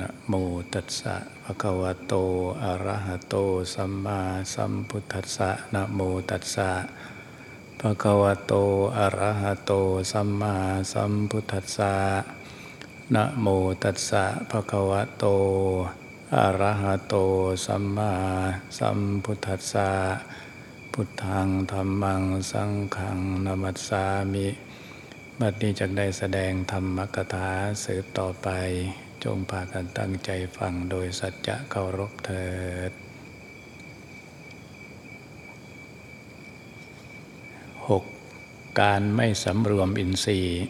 นะโมตัสสะภะคะวะโต อะระหะโต สัมมาสัมพุทธัสสะนะโมตัสสะภะคะวะโต อะระหะโต สัมมาสัมพุทธัสสะนะโมตัสสะภะคะวะโต อะระหะโต สัมมาสัมพุทธัสสะพุทธังธรรมัง สังฆังนามัสสามิ บัดนี้จักได้แสดงธรรมกถาสืบต่อไป จงพากันตั้งใจฟังโดยสัจจะเคารพเถิด 6. การไม่สำรวมอินทรีย์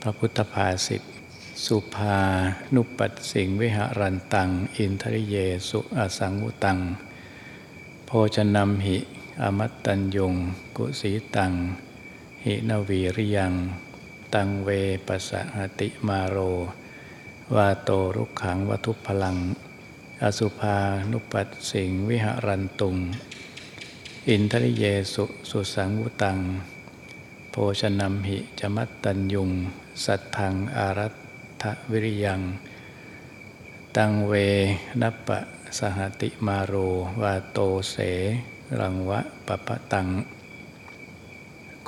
พระพุทธภาษิตสุภานุปัสสิงวิหารันตัง อินทริเยสุอสังวุตัง โภชนมหิ อมัตตัญยุง กุสีตัง หินวีริยัง ตังเวปัสสหติมาโร วาโตรุกขังวัทุพลัง อสุภานุปัสสิงวิหารันตุง อินทริเยสุสุสังวุตัง โภชนมหิจมัตตัญยุง สัทธังอารัตถวิริยัง ตังเวนัปปะสหติมาโรวาโตเส รังวะปะปะตัง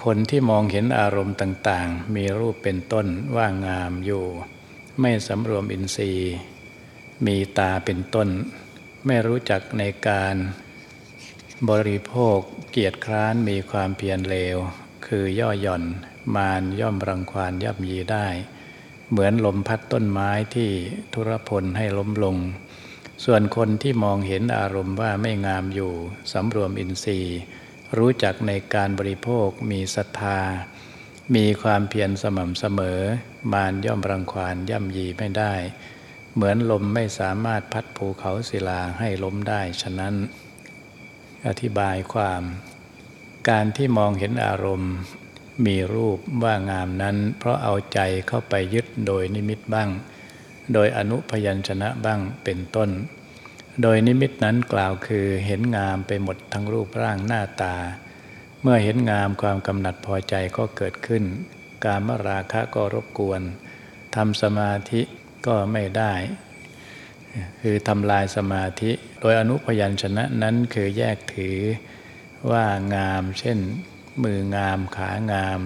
คนที่มองเห็นอารมณ์ต่าง ๆ มีรูปเป็นต้นว่างามอยู่ ไม่สำรวมอินทรีย์ มีตาเป็นต้น ไม่รู้จักในการบริโภคเกียรติคร้านมีความเพียรเลว คือย่อหย่อน มานย่อมรังควานย่ำยีได้ เหมือนลมพัดต้นไม้ที่ทุรพลให้ล้มลง ส่วนคนที่มองเห็นอารมณ์ว่าไม่งามอยู่สำรวมอินทรีย์ รู้จักในการบริโภคมีศรัทธา มีความเพียรสม่ำเสมอมานย่อมรังควานย่ำยีไม่ได้ เหมือนลมไม่สามารถพัดภูเขาศิลาให้ล้มได้ฉะนั้น อธิบายความ การที่มองเห็นอารมณ์ มีรูปว่างามนั้น เพราะเอาใจเข้าไปยึดโดยนิมิตบ้าง โดยอนุพยัญชนะบ้างเป็นต้น โดยนิมิตนั้นกล่าวคือเห็นงามไปหมดทั้งรูปร่างหน้าตา เมื่อเห็นงามความกำหนัดพอใจก็เกิดขึ้น การมราคะก็รบกวนทำสมาธิก็ไม่ได้ คือทำลายสมาธิ โดยอนุพยัญชนะนั้นคือแยกถือว่างาม เช่น มืองามขางาม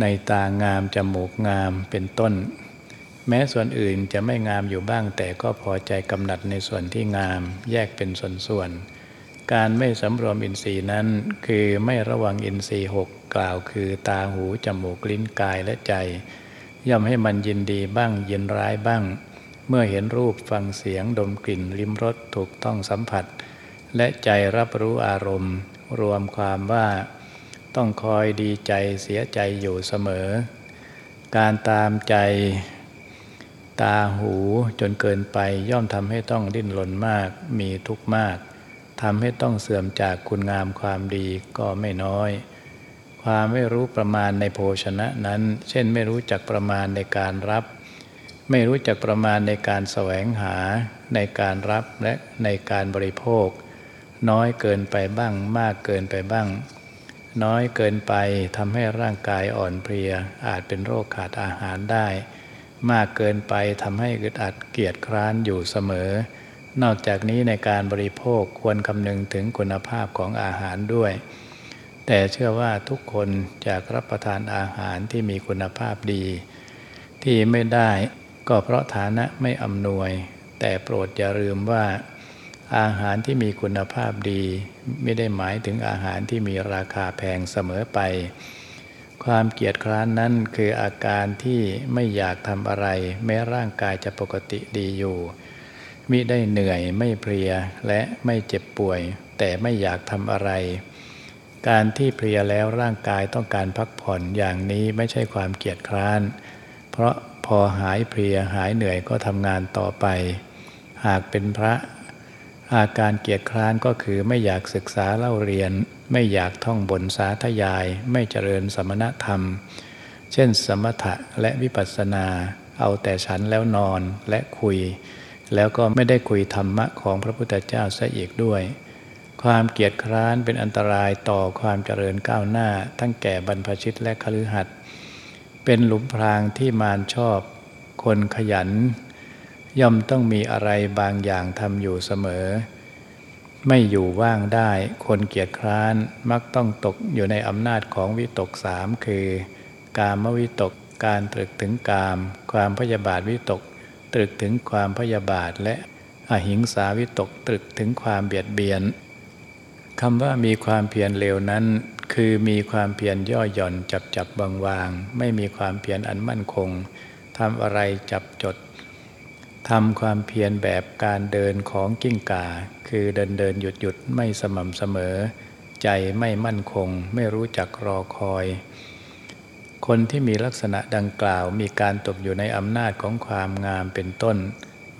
ในตางาม จมูกงามเป็นต้น แม้ส่วนอื่นจะไม่งามอยู่บ้าง แต่ก็พอใจกำหนัดในส่วนที่งาม แยกเป็นส่วนๆการไม่สำรวมอินทรีย์นั้น คือไม่ระวังอินทรีย์หก กล่าวคือตาหูจมูกลิ้นกายและใจ ย่อมให้มันยินดีบ้างยินร้ายบ้าง เมื่อเห็นรูปฟังเสียงดมกลิ่นลิ้มรสถูกต้องสัมผัส และใจรับรู้อารมณ์ รวมความว่าต้องคอยดีใจเสียใจอยู่เสมอ การตามใจ ตาหูจนเกินไปย่อมทำให้ต้องดิ้นรนมากมีทุกข์มากทำให้ต้องเสื่อมจากคุณงามความดีก็ไม่น้อย ความไม่รู้ประมาณในโภชนะนั้น เช่นไม่รู้จักประมาณในการรับ ไม่รู้จักประมาณในการแสวงหา ในการรับและในการบริโภค น้อยเกินไปบ้าง มากเกินไปบ้าง น้อยเกินไปทำให้ร่างกายอ่อนเพลีย อาจเป็นโรคขาดอาหารได้ มากเกินไปทำให้อึดอัดเกียจคร้านอยู่เสมอ นอกจากนี้ในการบริโภคควรคำนึงถึงคุณภาพของอาหารด้วย แต่เชื่อว่าทุกคนจากรับประทานอาหารที่มีคุณภาพดี ที่ไม่ได้ก็เพราะฐานะไม่อำนวย แต่โปรดอย่าลืมว่า อาหารที่มีคุณภาพดี ไม่ได้หมายถึงอาหารที่มีราคาแพงเสมอไป ความเกียจคร้านนั้นคืออาการที่ไม่อยากทำอะไร แม้ร่างกายจะปกติดีอยู่มิได้เหนื่อยไม่เพลียและไม่เจ็บป่วย แต่ไม่อยากทำอะไร การที่เพลียแล้วร่างกายต้องการพักผ่อนอย่างนี้ไม่ใช่ความเกียจคร้าน เพราะพอหายเพลียหายเหนื่อยก็ทำงานต่อไป หากเป็นพระอาการเกียจคร้านก็คือไม่อยากศึกษาเล่าเรียน ไม่อยากท่องบนสาธยาย ไม่เจริญสมณธรรม เช่น สมถะและวิปัสสนา เอาแต่ฉันแล้วนอนและคุย แล้วก็ไม่ได้คุยธรรมะของพระพุทธเจ้าซะอีกด้วย ความเกียจคร้านเป็นอันตรายต่อความเจริญก้าวหน้า ทั้งแก่บรรพชิตและคฤหัสถ์เป็นหลุมพรางที่มารชอบ คนขยัน ย่อมต้องมีอะไรบางอย่างทำอยู่เสมอ ไม่อยู่ว่างได้ คนเกียจคร้านมักต้องตกอยู่ในอำนาจของวิตกสามคือ กามวิตกการตรึกถึงกาม ความพยาบาทวิตก ตรึกถึงความพยาบาทและอหิงสาวิตกตรึกถึงความเบียดเบียน คำว่ามีความเพียรเร็วนั้น คือมีความเพียรย่อหย่อนจับจับบางวาง ไม่มีความเพียรอันมั่นคงทำอะไรจับจดทำความเพียรแบบการเดินของกิ้งก่า คือเดินเดินหยุดหยุดไม่สม่ำเสมอ ใจไม่มั่นคง ไม่รู้จักรอคอย คนที่มีลักษณะดังกล่าวมีการตกอยู่ในอำนาจของความงามเป็นต้น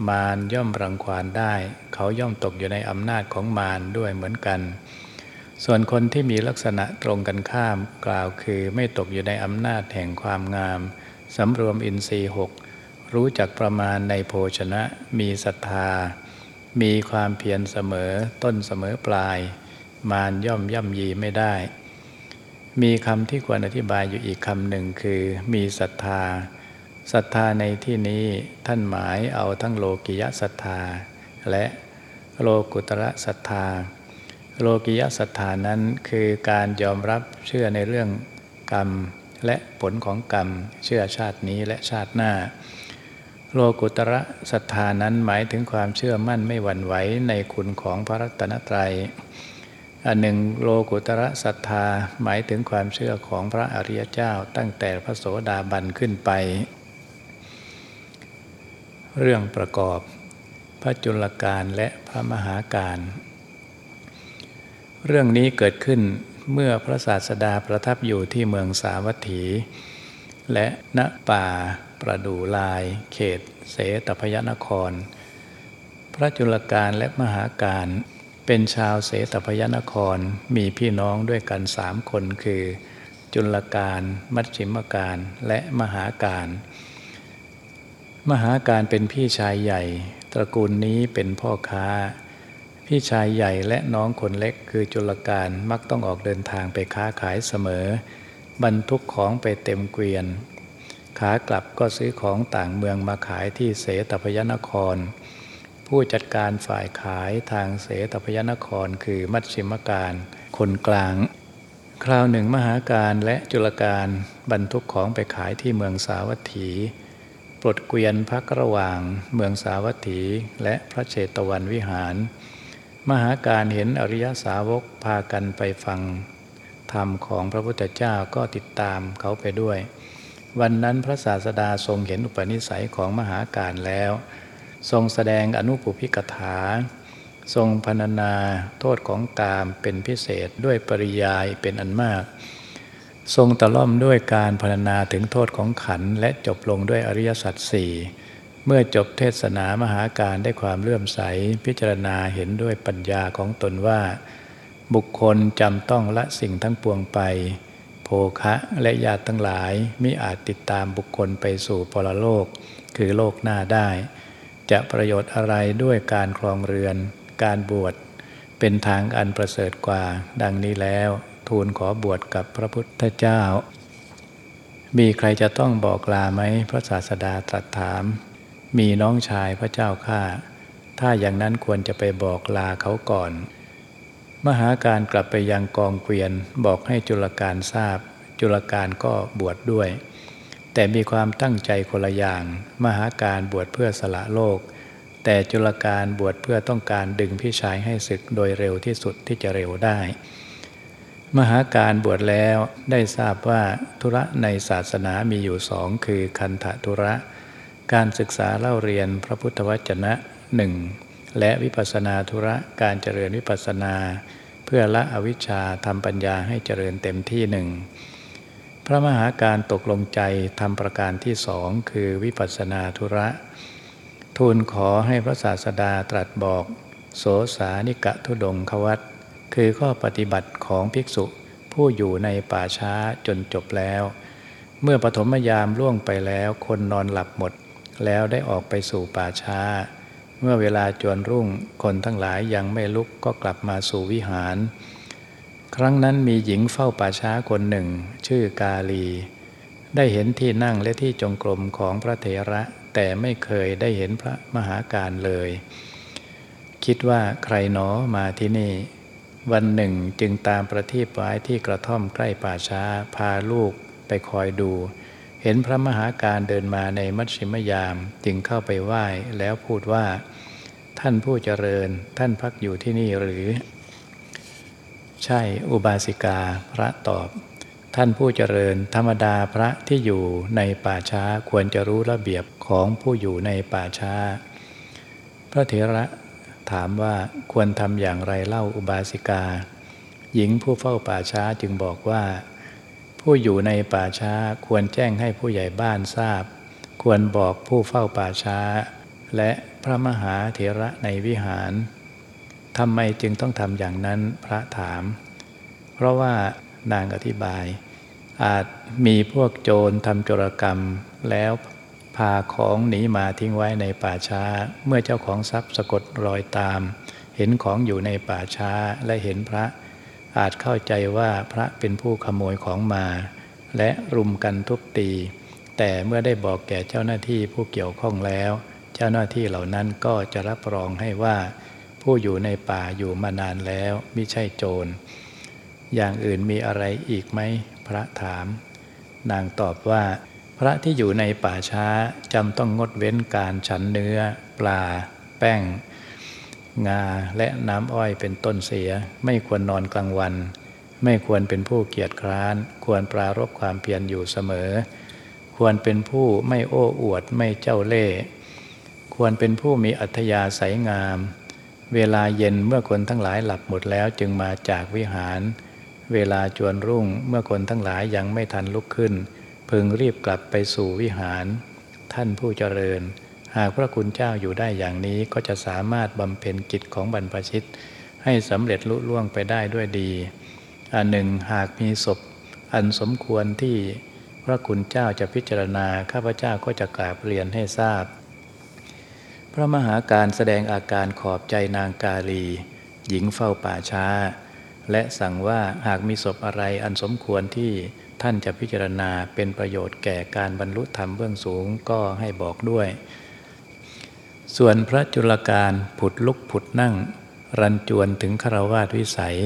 มารย่อมรังควานได้ เขาย่อมตกอยู่ในอำนาจของมารด้วยเหมือนกัน ส่วนคนที่มีลักษณะตรงกันข้าม กล่าวคือไม่ตกอยู่ในอำนาจแห่งความงามสำรวมอินทรีย์หกรู้จักประมาณในโภชนะ มีศรัทธา มีความเพียรเสมอต้นเสมอปลาย มารย่อมย่ำยีไม่ได้ มีคำที่ควรอธิบายอยู่อีกคำหนึ่งคือ มีศรัทธา ศรัทธาในที่นี้ท่านหมายเอาทั้งโลกิยศรัทธา และโลกุตระศรัทธา โลกิยศรัทธานั้นคือการยอมรับเชื่อในเรื่องกรรม และผลของกรรม เชื่อชาตินี้และชาติหน้า โลกุตระศรัทธานั้นหมายถึงความเชื่อมั่นไม่หวั่นไหวในคุณของพระรัตนตรัยอันหนึ่งโลกุตระศรัทธาหมายถึงความเชื่อของพระอริยเจ้าตั้งแต่พระโสดาบันขึ้นไป เรื่องประกอบพระจุลการและพระมหาการ เรื่องนี้เกิดขึ้นเมื่อพระศาสดาประทับอยู่ที่เมืองสาวัตถี และณป่าประดูลาย เขต เสตพยนคร พระจุลการและมหาการเป็นชาวเสตพยนครมีพี่น้องด้วยกันสามคนคือ จุลการ มัชชิมการและมหาการ มหาการเป็นพี่ชายใหญ่ ตระกูลนี้เป็นพ่อค้า พี่ชายใหญ่และน้องคนเล็กคือจุลการมักต้องออกเดินทางไปค้าขายเสมอ บรรทุกของไปเต็มเกวียน ขากลับก็ซื้อของต่างเมืองมาขายที่เสตพยนคร ผู้จัดการฝ่ายขายทางเสตพยนครคือมัชชิมการ คนกลาง คราวหนึ่งมหาการและจุลการบรรทุกของไปขายที่เมืองสาวัตถี ปลดเกวียนพักระหว่างเมืองสาวัตถีและพระเชตวันวิหาร มหาการเห็นอริยสาวกพากันไปฟัง ธรรมของพระพุทธเจ้าก็ติดตามเขาไปด้วย วันนั้นพระศาสดาทรงเห็นอุปนิสัยของมหาการแล้ว ทรงแสดงอนุปุพิกถา ทรงพรรณนาโทษของกามเป็นพิเศษด้วยปริยายเป็นอันมาก ทรงตะล่อมด้วยการพรรณนาถึงโทษของขันและจบลงด้วยอริยสัจสี่เมื่อจบเทศนามหาการได้ความเลื่อมใส พิจารณาเห็นด้วยปัญญาของตนว่า บุคคลจำต้องละสิ่งทั้งปวงไป โภคะและญาติทั้งหลายมิอาจติดตามบุคคลไปสู่ปรโลก คือโลกหน้าได้ จะประโยชน์อะไรด้วยการครองเรือน การบวชเป็นทางอันประเสริฐกว่า ดังนี้แล้ว ทูลขอบวชกับพระพุทธเจ้า มีใครจะต้องบอกลาไหมพระศาสดาตรัสถาม มีน้องชายพระเจ้าข้าถ้าอย่างนั้นควรจะไปบอกลาเขาก่อน มหาการกลับไปยังกองเกวียนบอกให้จุลการทราบ จุลการก็บวชดด้วย แต่มีความตั้งใจคนละอย่าง มหาการบวชเพื่อสละโลก แต่จุลการบวชเพื่อต้องการดึงพี่ชายให้ศึกโดยเร็วที่สุดที่จะเร็วได้ มหาการบวชแล้วได้ทราบว่าธุระในศาสนามีอยู่สองคือคันธธุระ การศึกษาเล่าเรียนพระพุทธวจนะหนึ่งและวิปัสนาธุระการเจริญวิปัสนา เพื่อละอวิชชาทำปัญญาให้เจริญเต็มที่หนึ่งพระมหาการตกลงใจทำประการที่สองคือวิปัสนาธุระ ทูลขอให้พระศาสดาตรัสบอก โสสานิกะทุดงควัต คือข้อปฏิบัติของภิกษุผู้อยู่ในป่าช้าจนจบแล้ว เมื่อปฐมยามล่วงไปแล้วคนนอนหลับหมด แล้วได้ออกไปสู่ป่าช้า เมื่อเวลาจวนรุ่งคนทั้งหลายยังไม่ลุกก็กลับมาสู่วิหาร ครั้งนั้นมีหญิงเฝ้าป่าช้าคนหนึ่ง ชื่อกาลี ได้เห็นที่นั่งและที่จงกรมของพระเถระ แต่ไม่เคยได้เห็นพระมหาการเลย คิดว่าใครหนอมาที่นี่ วันหนึ่งจึงตามประทีปไว้ที่กระท่อมใกล้ป่าช้า พาลูกไปคอยดู เห็นพระมหาการเดินมาในมัชชิมยามจึงเข้าไปไหว้แล้วพูดว่า ท่านผู้เจริญท่านพักอยู่ที่นี่หรือ ใช่อุบาสิกาพระตอบ ท่านผู้เจริญธรรมดาพระที่อยู่ในป่าช้าควรจะรู้ระเบียบของผู้อยู่ในป่าช้า พระเถระ ถามว่าควรทำอย่างไรเล่าอุบาสิกา หญิงผู้เฝ้าป่าช้าจึงบอกว่า ผู้อยู่ในป่าช้าควรแจ้งให้ผู้ใหญ่บ้านทราบ ควรบอกผู้เฝ้าป่าช้า และพระมหาเถระในวิหารทำไมจึงต้องทำอย่างนั้นพระถาม เพราะว่านางอธิบาย อาจมีพวกโจรทำโจรกรรมแล้ว พาของหนีมาทิ้งไว้ในป่าช้า เมื่อเจ้าของทรัพย์สะกดรอยตาม เห็นของอยู่ในป่าช้าและเห็นพระ อาจเข้าใจว่าพระเป็นผู้ขโมยของมา และรุมกันทุบตี แต่เมื่อได้บอกแก่เจ้าหน้าที่ผู้เกี่ยวข้องแล้ว เจ้าหน้าที่เหล่านั้นก็จะรับรองให้ว่า ผู้อยู่ในป่าอยู่มานานแล้วไม่ใช่โจร อย่างอื่นมีอะไรอีกไหมพระถาม นางตอบว่า พระที่อยู่ในป่าช้าจำต้องงดเว้นการฉันเนื้อ ปลา แป้ง งาและน้ำอ้อยเป็นต้นเสีย ไม่ควรนอนกลางวัน ไม่ควรเป็นผู้เกียจคร้าน ควรปรารบความเพียรอยู่เสมอ ควรเป็นผู้ไม่โอ้อวดไม่เจ้าเล่ห์ควรเป็นผู้มีอัธยาศัยงาม เวลาเย็นเมื่อคนทั้งหลายหลับหมดแล้วจึงมาจากวิหาร เวลาจวนรุ่งเมื่อคนทั้งหลายยังไม่ทันลุกขึ้น พึงรีบกลับไปสู่วิหาร ท่านผู้เจริญ หากพระคุณเจ้าอยู่ได้อย่างนี้ก็จะสามารถบำเพ็ญกิจของบรรพชิต ให้สำเร็จลุล่วงไปได้ด้วยดี อันหนึ่งหากมีศพ อันสมควรที่พระคุณเจ้าจะพิจารณาข้าพเจ้าก็จะกราบเรียนให้ทราบ พระมหาการแสดงอาการขอบใจนางกาลี หญิงเฝ้าป่าช้า และสั่งว่าหากมีศพอะไรอันสมควรที่ ท่านจะพิจารณาเป็นประโยชน์แก่การบรรลุธรรมเบื้องสูงก็ให้บอกด้วย ส่วนพระจุลการผุดลุกผุดนั่ง รันจวนถึงคารวาสวิสัย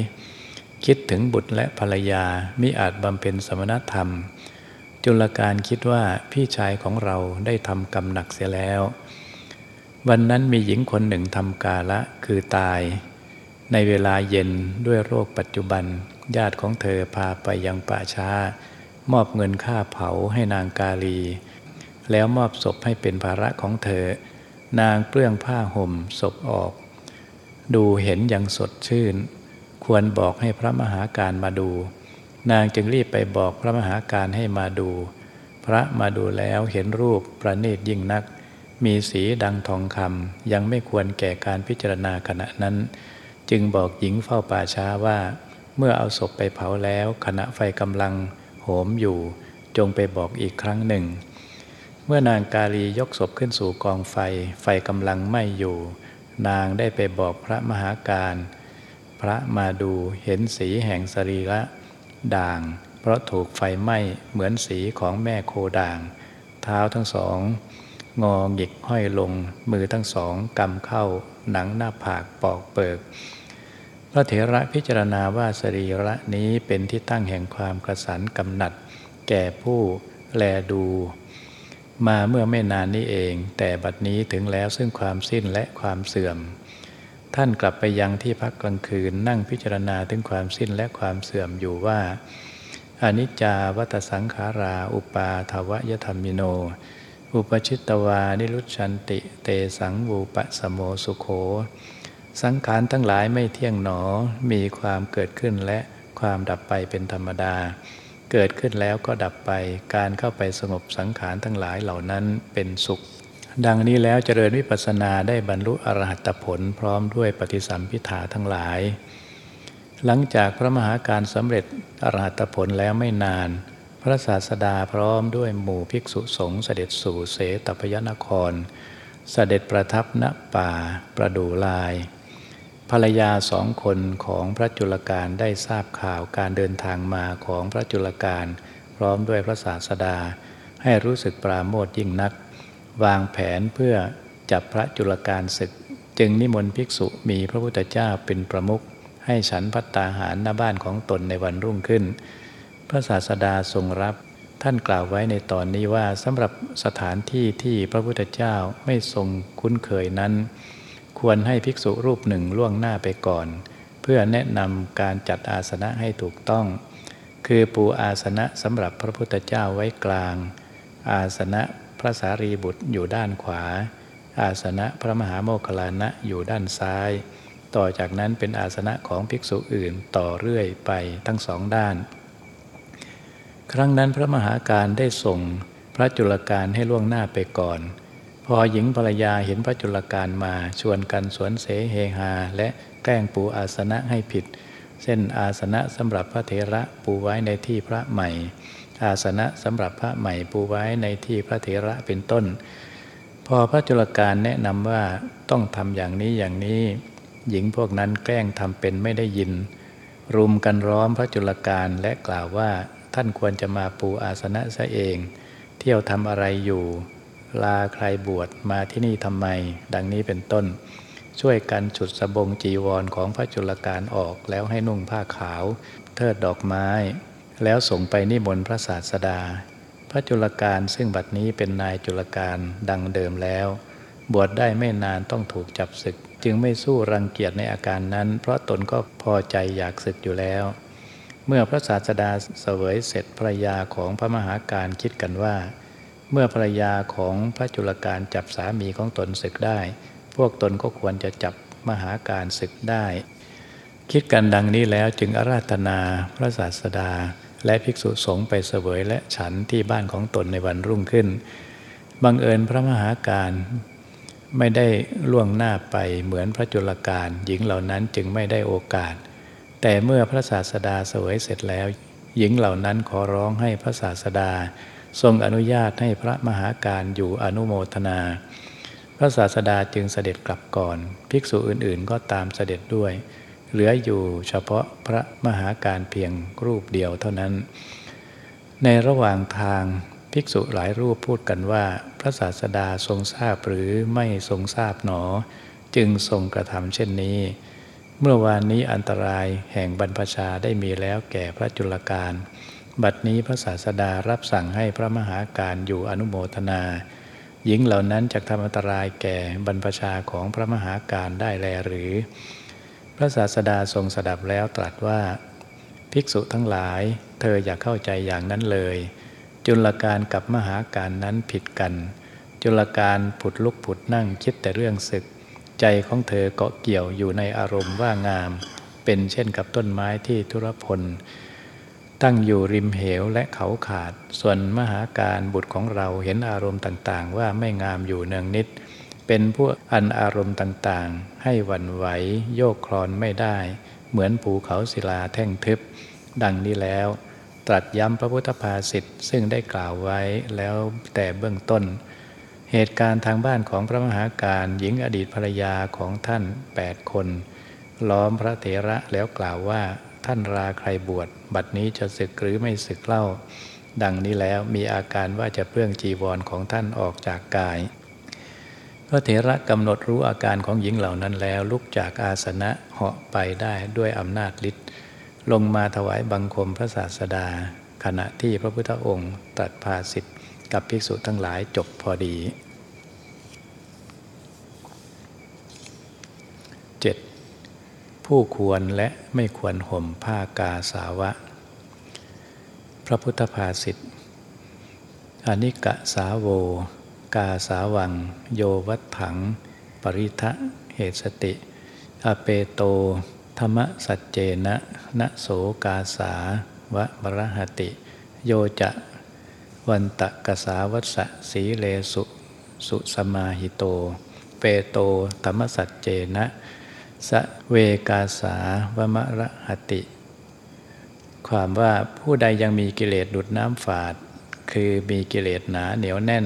คิดถึงบุตรและภรรยามิอาจบำเพ็ญสมณธรรม จุลการคิดว่าพี่ชายของเราได้ทำกรรมหนักเสียแล้ว วันนั้นมีหญิงคนหนึ่งทำกาละคือตาย ในเวลาเย็นด้วยโรคปัจจุบันญาติของเธอพาไปยังป่าช้า มอบเงินค่าเผาให้นางกาลี แล้วมอบศพให้เป็นภาระของเธอ นางเปลื้องผ้าห่มศพออก ดูเห็นอย่างสดชื่น ควรบอกให้พระมหาการมาดู นางจึงรีบไปบอกพระมหาการให้มาดู พระมาดูแล้วเห็นรูปประณีตยิ่งนัก มีสีดังทองคำยังไม่ควรแก่การพิจารณาขณะนั้น จึงบอกหญิงเฝ้าป่าช้าว่า เมื่อเอาศพไปเผาแล้วขณะไฟกำลัง มอยู่ จงไปบอกอีกครั้งหนึ่ง เมื่อนางกาลียกศพขึ้นสู่กองไฟ ไฟกำลังไหม้อยู่ นางได้ไปบอกพระมหาการ พระมาดูเห็นสีแห่งสรีระด่าง เพราะถูกไฟไหม้เหมือนสีของแม่โคด่าง เท้าทั้งสอง งอหงิกห้อยลง มือทั้งสองกำเข้า หนังหน้าผากปอกเปิก พระเถระพิจารณาว่าสรีระนี้เป็นที่ตั้งแห่งความกระสันกำหนัด แก่ผู้แลดู มาเมื่อไม่นานนี้เอง แต่บัดนี้ถึงแล้วซึ่งความสิ้นและความเสื่อม ท่านกลับไปยังที่พักกลางคืนนั่งพิจารณาถึงความสิ้นและความเสื่อมอยู่ว่าอนิจจาวัตสังขารา อุปาทวยธรรมิโน อุปชิตตวา นิรุชันติ เตสังวูปสโมสุโข สังขารทั้งหลายไม่เที่ยงหนอ มีความเกิดขึ้นและความดับไปเป็นธรรมดา เกิดขึ้นแล้วก็ดับไป การเข้าไปสงบสังขารทั้งหลายเหล่านั้นเป็นสุข ดังนี้แล้วเจริญวิปัสสนาได้บรรลุอรหัตผลพร้อมด้วยปฏิสัมพิธาทั้งหลาย หลังจากพระมหาการสำเร็จอรหัตผลแล้วไม่นาน พระศาสดาพร้อมด้วยหมู่ภิกษุสงฆ์เสด็จสู่เสตพยนคร เสด็จประทับณป่าประดูลาย ภรรยาสองคนของพระจุลการได้ทราบข่าวการเดินทางมาของพระจุลการพร้อมด้วยพระศาสดา ให้รู้สึกปราโมทยิ่งนัก วางแผนเพื่อจับพระจุลการศึก จึงนิมนต์ภิกษุมีพระพุทธเจ้าเป็นประมุขให้ฉันพัตตาหารหน้าบ้านของตนในวันรุ่งขึ้น พระศาสดาทรงรับท่านกล่าวไว้ในตอนนี้ว่าสำหรับสถานที่ที่พระพุทธเจ้าไม่ทรงคุ้นเคยนั้น ควรให้ภิกษุรูปหนึ่งล่วงหน้าไปก่อน เพื่อแนะนำการจัดอาสนะให้ถูกต้อง คือปูอาสนะสำหรับพระพุทธเจ้าไว้กลาง อาสนะพระสารีบุตรอยู่ด้านขวา อาสนะพระมหาโมคคลานะอยู่ด้านซ้าย ต่อจากนั้นเป็นอาสนะของภิกษุอื่นต่อเรื่อยไปทั้งสองด้าน ครั้งนั้นพระมหาการได้ส่งพระจุลการให้ล่วงหน้าไปก่อน พอหญิงภรรยาเห็นพระจุลการมา ชวนกันสวนเสเฮฮา และแกล้งปูอาสนะให้ผิด เส้นอาสนะสำหรับพระเถระปูไว้ในที่พระใหม่ อาสนะสำหรับพระใหม่ปูไว้ในที่พระเถระเป็นต้น พอพระจุลการแนะนำว่าต้องทำอย่างนี้อย่างนี้ หญิงพวกนั้นแกล้งทำเป็นไม่ได้ยิน รุมกันร้อมพระจุลการและกล่าวว่าท่านควรจะมาปูอาสนะซะเอง เที่ยวทำอะไรอยู่ ลาใครบวชมาที่นี่ทำไม ดังนี้เป็นต้น ช่วยกันจุดสบงจีวรของพระจุลการออกแล้วให้นุ่งผ้าขาว เทิดดอกไม้ แล้วส่งไปนิมนต์พระศาสดา พระจุลการซึ่งบัดนี้เป็นนายจุลการดังเดิมแล้ว บวชได้ไม่นานต้องถูกจับศึก จึงไม่สู้รังเกียจในอาการนั้น เพราะตนก็พอใจอยากศึกอยู่แล้วเมื่อพระศาสดาเสวยเสร็จภรยาของพระมหาการคิดกันว่า เมื่อภรรยาของพระจุลการจับสามีของตนศึกได้ พวกตนก็ควรจะจับมหาการศึกได้ คิดกันดังนี้แล้วจึงอาราธนาพระศาสดา และภิกษุสงฆ์ไปเสวยและฉันที่บ้านของตนในวันรุ่งขึ้น บังเอิญพระมหาการไม่ได้ล่วงหน้าไปเหมือนพระจุลการหญิงเหล่านั้นจึงไม่ได้โอกาส แต่เมื่อพระศาสดาเสวยเสร็จแล้ว หญิงเหล่านั้นขอร้องให้พระศาสดา ทรงอนุญาตให้พระมหาการอยู่อนุโมทนา พระศาสดาจึงเสด็จกลับก่อน ภิกษุอื่นๆก็ตามเสด็จด้วย เหลืออยู่เฉพาะพระมหาการเพียงรูปเดียวเท่านั้น ในระหว่างทางภิกษุหลายรูปพูดกันว่า พระศาสดาทรงทราบหรือไม่ทรงทราบหนอ จึงทรงกระทำเช่นนี้ เมื่อวานนี้อันตรายแห่งบรรพชาได้มีแล้วแก่พระจุลการ บัดนี้พระศาสดารับสั่งให้พระมหาการอยู่อนุโมทนา หญิงเหล่านั้นจะทำอันตรายแก่บรรพชาของพระมหาการได้แลหรือ พระศาสดาทรงสดับแล้วตรัสว่า ภิกษุทั้งหลาย เธออย่าเข้าใจอย่างนั้นเลย จุลการกับมหาการนั้นผิดกัน จุลการผุดลุกผุดนั่งคิดแต่เรื่องศึก ใจของเธอเกาะเกี่ยวอยู่ในอารมณ์ว่างาม เป็นเช่นกับต้นไม้ที่ทุรพล ตั้งอยู่ริมเหวและเขาขาด ส่วนมหาการบุตรของเราเห็นอารมณ์ต่างๆ ว่าไม่งามอยู่เนืองนิด เป็นพวกอันอารมณ์ต่างๆ ให้วันไหวโยกคลอนไม่ได้ เหมือนภูเขาศิลาแท่งทึบ ดังนี้แล้ว ตรัสย้ำพระพุทธภาษิตซึ่งได้กล่าวไว้แล้วแต่เบื้องต้น เหตุการณ์ทางบ้านของพระมหาการหญิงอดีตภรรยาของท่านแปดคน ล้อมพระเถระแล้วกล่าวว่า ท่านราใครบวชบัดนี้จะศึกหรือไม่ศึกเล่า ดังนี้แล้วมีอาการว่าจะเพื่องจีวรของท่านออกจากกายพระเถระกำหนดรู้อาการของหญิงเหล่านั้นแล้วลุกจากอาสนะเหาะไปได้ด้วยอำนาจฤทธิ์ลงมาถวายบังคมพระศาสดา ขณะที่พระพุทธองค์ตรัสภาสิทธิกับภิกษุทั้งหลายจบพอดี ผู้ควรและไม่ควรห่มผ้ากาสาวะ พระพุทธภาษิตอนิกะสาโว กาสาวัง โยวัตถัง ปริทะเหตุสติ อเปโต ธรรมสัจเจนะนะโสกาสาวะบรหติ โยจะวันตะกสาวัสสีเลสุ สุสมาหิโต เปโตธรรมสัจเจนะ สเวกาสาวมระหติ ความว่าผู้ใดยังมีกิเลสดุดน้ำฝาด คือมีกิเลสหนาเหนียวแน่น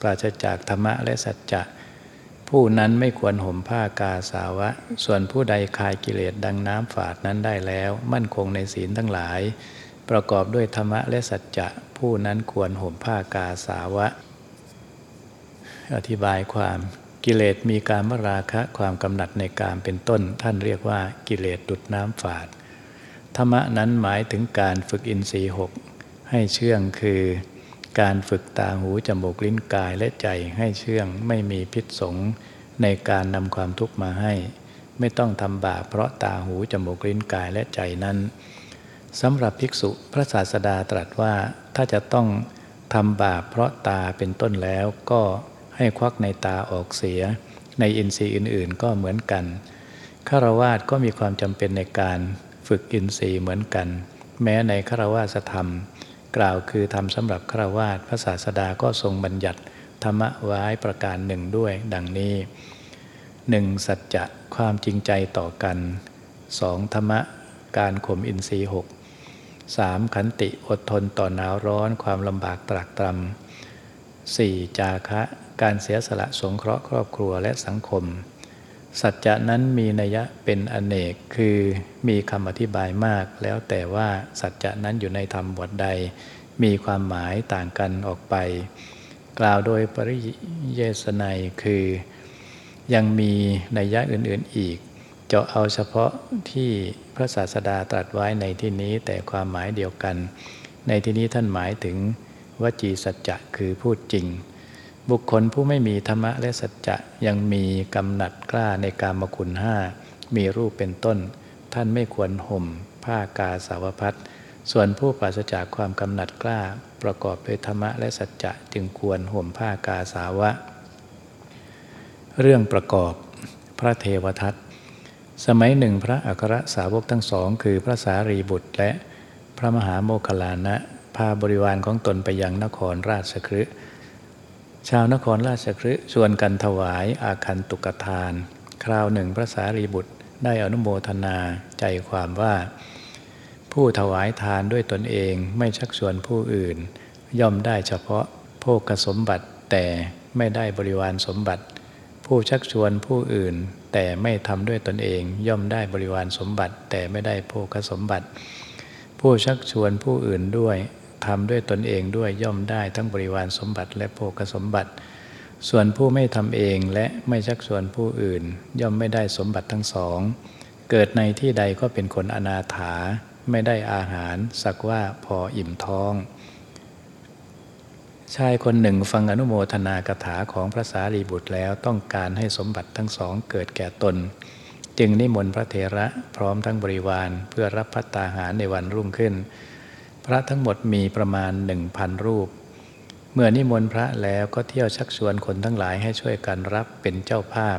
ปราศจากธรรมะและสัจจะ ผู้นั้นไม่ควรห่มผ้ากาสาวะ ส่วนผู้ใดคลายกิเลสดังน้ำฝาดนั้นได้แล้ว มั่นคงในศีลทั้งหลาย ประกอบด้วยธรรมะและสัจจะ ผู้นั้นควรห่มผ้ากาสาวะ อธิบายความ กิเลสมีการมราคะความกำหนัดในการเป็นต้น ท่านเรียกว่ากิเลสดุดน้ำฝาด ธรรมะนั้นหมายถึงการฝึกอินทรีย์หกให้เชื่องคือ การฝึกตาหูจมูกลิ้นกายและใจให้เชื่องไม่มีพิษสงในการนำความทุกข์มาให้ ไม่ต้องทำบาปเพราะตาหูจมูกลิ้นกายและใจนั้นสำหรับภิกษุพระศาสดาตรัสว่าถ้าจะต้องทำบาปเพราะตาเป็นต้นแล้วก็ ให้ควักในตาออกเสีย ในอินทรีย์อื่น ๆ ก็เหมือนกันฆราวาสก็มีความจำเป็นในการฝึกอินทรีย์เหมือนกัน แม้ในฆราวาสธรรม กล่าวคือทำสำหรับฆราวาสพระศาสดาก็ทรงบัญญัติธรรมะไว้ประการหนึ่งด้วย ดังนี้หนึ่งสัจจะความจริงใจต่อกันสองธรรมะการข่มอินทรีย์หกสามขันติอดทนต่อหนาวร้อนความลำบากตรากตรำ สี่จาคะ การเสียสละสงเคราะห์ครอบครัวและสังคม สัจจะนั้นมีนัยะเป็นอเนกคือมีคำอธิบายมาก แล้วแต่ว่าสัจจะนั้นอยู่ในธรรมบทใด มีความหมายต่างกันออกไป กล่าวโดยปริเยสนัยคือ ยังมีนัยยะอื่นๆอีกเจาะเอาเฉพาะที่พระศาสดาตรัสไว้ในที่นี้แต่ความหมายเดียวกัน ในที่นี้ท่านหมายถึง วจีสัจจะคือพูดจริง บุคคลผู้ไม่มีธรรมะและสัจจะยังมีกำหนัดกล้าในการมคุณห้ามีรูปเป็นต้น ท่านไม่ควรห่ม ผ้ากาสาวพัดส่วนผู้ปราศจากความกำหนัดกล้าประกอบด้วยธรรมะและสัจจะจึงควรห่มผ้ากาสาวะ เรื่องประกอบพระเทวทัตสมัยหนึ่งพระอัครสาวกทั้งสอง คือพระสารีบุตรและพระมหาโมคลานะ พาบริวารของตนไปยังนครราชคฤห์ชาวนครราชคฤห์ชวนกันถวายอาคันตุกทาน คราวหนึ่งพระสารีบุตรได้อนุโมทนาใจความว่า ผู้ถวายทานด้วยตนเองไม่ชักชวนผู้อื่น ย่อมได้เฉพาะโภคสมบัติแต่ไม่ได้บริวารสมบัติ ผู้ชักชวนผู้อื่น แต่ไม่ทำด้วยตนเองย่อมได้บริวารสมบัติ แต่ไม่ได้โภคสมบัติ ผู้ชักชวนผู้อื่นด้วย ทำด้วยตนเองด้วยย่อมได้ทั้งบริวารสมบัติและโภคสมบัติ ส่วนผู้ไม่ทำเองและไม่ชักชวนผู้อื่น ย่อมไม่ได้สมบัติทั้งสอง เกิดในที่ใดก็เป็นคนอนาถา ไม่ได้อาหาร สักว่าพออิ่มท้อง ชายคนหนึ่งฟังอนุโมทนากถาของพระสารีบุตรแล้วต้องการให้สมบัติทั้งสองเกิดแก่ตน จึงนิมนต์พระเถระพร้อมทั้งบริวารเพื่อรับพัตตาหารในวันรุ่งขึ้น พระทั้งหมดมีประมาณหนึ่งพันรูป เมื่อนิมนต์พระแล้วก็เที่ยวชักชวนคนทั้งหลายให้ช่วยกันรับเป็นเจ้าภาพ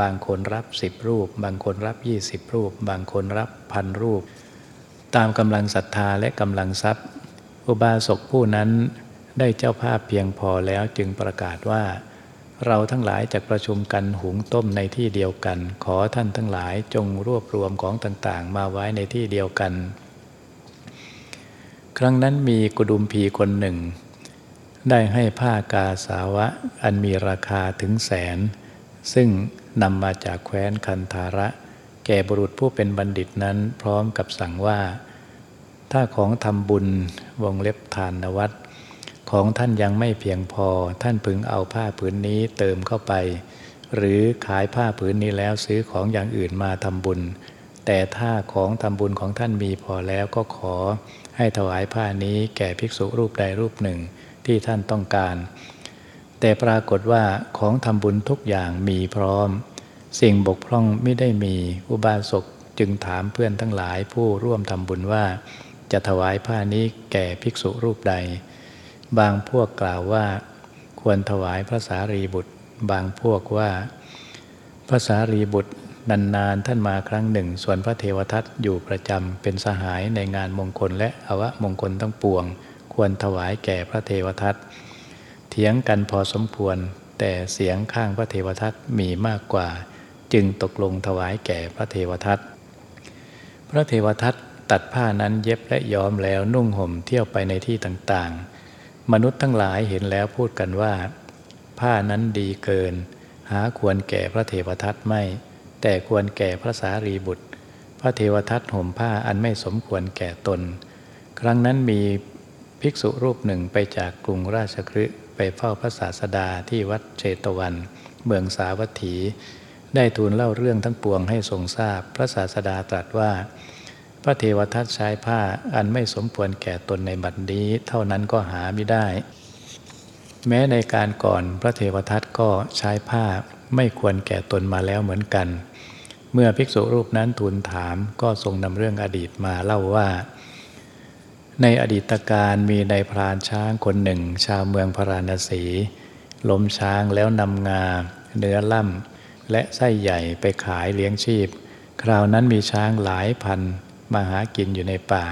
บางคนรับสิบรูป บางคนรับยี่สิบรูป บางคนรับพันรูป ตามกำลังศรัทธาและกำลังทรัพย์ อุบาสกผู้นั้นได้เจ้าภาพเพียงพอแล้วจึงประกาศว่า เราทั้งหลายจะประชุมกันหุงต้มในที่เดียวกัน ขอท่านทั้งหลายจงรวบรวมของต่างๆ มาไว้ในที่เดียวกัน ครั้งนั้นมีกุดุมพีคนหนึ่ง ได้ให้ผ้ากาสาวะอันมีราคาถึงแสน ซึ่งนำมาจากแคว้นคันธาระ แก่บุรุษผู้เป็นบัณฑิตนั้นพร้อมกับสั่งว่า ถ้าของทำบุญวงเล็บทานวัตของท่านยังไม่เพียงพอท่านพึงเอาผ้าผืนนี้เติมเข้าไป หรือขายผ้าผืนนี้แล้วซื้อของอย่างอื่นมาทำบุญ แต่ถ้าของทำบุญของท่านมีพอแล้วก็ขอ ให้ถวายผ้านี้แก่ภิกษุรูปใดรูปหนึ่งที่ท่านต้องการ แต่ปรากฏว่าของทำบุญทุกอย่างมีพร้อม สิ่งบกพร่องไม่ได้มีอุบาสกจึงถามเพื่อนทั้งหลายผู้ร่วมทำบุญว่า จะถวายผ้านี้แก่ภิกษุรูปใด บางพวกกล่าวว่า ควรถวายพระสารีบุตร บางพวกว่า พระสารีบุตร นานๆ ท่านมาครั้งหนึ่ง ส่วนพระเทวทัตอยู่ประจำเป็นสหายในงานมงคลและอวะมงคลทั้งปวง ควรถวายแก่พระเทวทัตเถียงกันพอสมควร แต่เสียงข้างพระเทวทัตมีมากกว่า จึงตกลงถวายแก่พระเทวทัตพระเทวทัตตัดผ้านั้นเย็บและย้อมแล้วนุ่งห่มเที่ยวไปในที่ต่างๆ มนุษย์ทั้งหลายเห็นแล้วพูดกันว่า ผ้านั้นดีเกิน หาควรแก่พระเทวทัตไม่ แต่ควรแก่พระสารีบุตร พระเทวทัตห่มผ้าอันไม่สมควรแก่ตน ครั้งนั้นมีภิกษุรูปหนึ่งไปจากกรุงราชคฤห์ไปเฝ้าพระศาสดาที่วัดเชตวัน เมืองสาวัตถี ได้ทูลเล่าเรื่องทั้งปวงให้ทรงทราบ พระศาสดาตรัสว่า พระเทวทัตใช้ผ้าอันไม่สมควรแก่ตนในบัดนี้ เท่านั้นก็หาไม่ได้ แม้ในการก่อนพระเทวทัตก็ใช้ผ้าไม่ควรแก่ตนมาแล้วเหมือนกัน เมื่อภิกษุรูปนั้นทูลถามก็ทรงนำเรื่องอดีตมาเล่าว่า ในอดีตการมีในพรานช้างคนหนึ่ง ชาวเมืองพาราณสีล้มช้างแล้วนำงา เนื้อล่ำและไส้ใหญ่ไปขายเลี้ยงชีพ คราวนั้นมีช้างหลายพันมาหากินอยู่ในป่า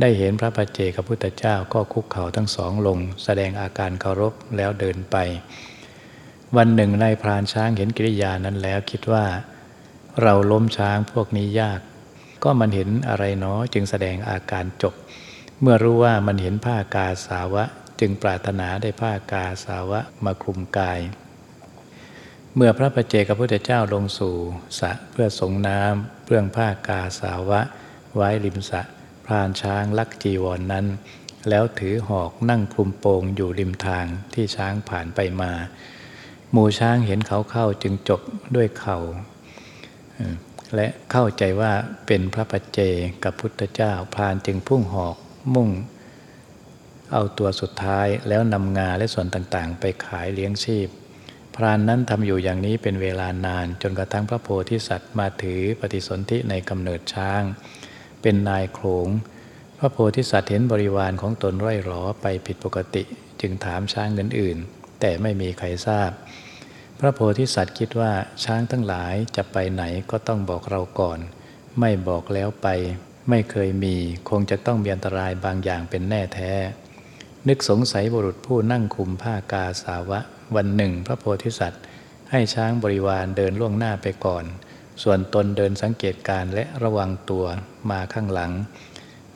ได้เห็นพระปัจเจกพุทธเจ้าก็คุกเข่าทั้งสองลง แสดงอาการเคารพแล้วเดินไป วันหนึ่งนายพรานช้างเห็นกิริยานั้นแล้วคิดว่า เราล้มช้างพวกนี้ยาก ก็มันเห็นอะไรเนาะจึงแสดงอาการจบ เมื่อรู้ว่ามันเห็นผ้ากาสาวะ จึงปรารถนาได้ผ้ากาสาวะมาคลุมกาย เมื่อพระประเจกพุทธเจ้าลงสู่สะเพื่อสงน้ำเปลืองผ้ากาสาวะ ไว้ริมสะพรานช้างลักจีวรนนั้น แล้วถือหอกนั่งคลุมโปงอยู่ริมทางที่ช้างผ่านไปมา หมูช้างเห็นเขาเข้าจึงจบด้วยเขา่า และเข้าใจว่าเป็นพระปัจเจกับพุทธเจ้าพรานจึงพุ่งหอกมุ่ง เอาตัวสุดท้ายแล้วนำงาและส่วนต่างๆ ไปขายเลี้ยงชีพ พรานนั้นทำอยู่อย่างนี้เป็นเวลานาน จนกระทั่งพระโพธิสัตว์มาถือปฏิสนธิในกำเนิดช้าง เป็นนายโขงพระโพธิสัตว์เห็นบริวารของตนร่อยหรอไปผิดปกติ จึงถามช้างอื่นๆแต่ไม่มีใครทราบ พระโพธิสัตว์คิดว่าช้างทั้งหลายจะไปไหนก็ต้องบอกเราก่อน ไม่บอกแล้วไป ไม่เคยมีคงจะต้องมีอันตรายบางอย่างเป็นแน่แท้ นึกสงสัยบุรุษผู้นั่งคุมผ้ากาสาวะ วันหนึ่ง พระโพธิสัตว์ ให้ช้างบริวารเดินล่วงหน้าไปก่อน ส่วนตนเดินสังเกตการและระวังตัวมาข้างหลัง